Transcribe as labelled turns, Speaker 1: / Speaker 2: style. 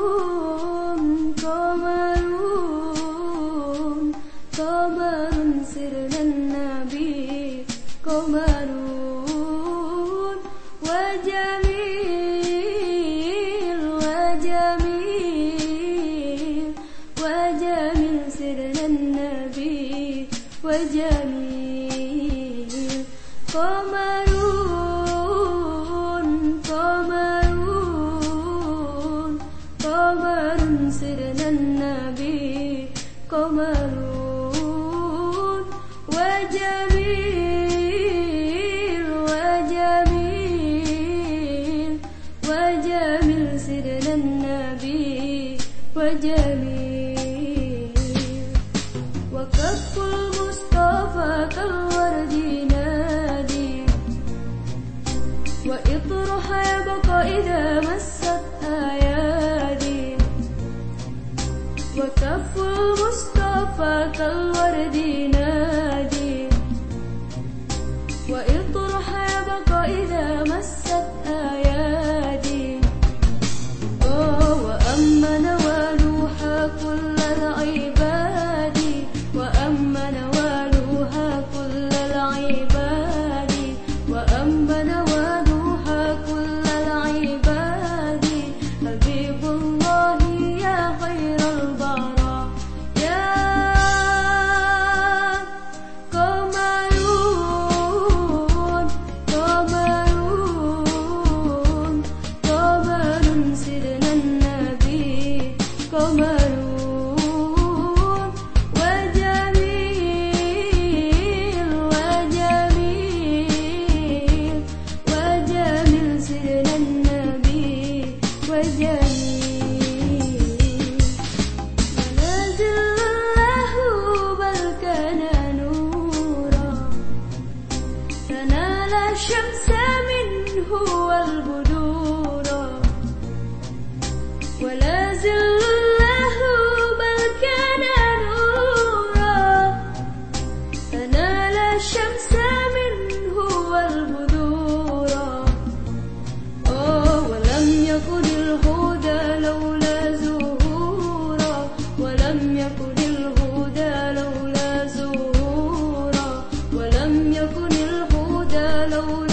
Speaker 1: قمرون قمرون قمر سرنا النبي قمرون وجميل وجميل وجميل سرنا النبي وجميل قمرون قمرون وجميل وجميل وجميل سرنا النبي وجميل وكف المصطفى كالورد نادي وإطرح يبقى إذا مست أيادي وكف المصطفى كالورد نادي قمرون وجميل وجميل وجميل سيدنا النبي وجميل. منازل الله بل كان نورا. تنال الشمس منه والبدور ಕೆಲವು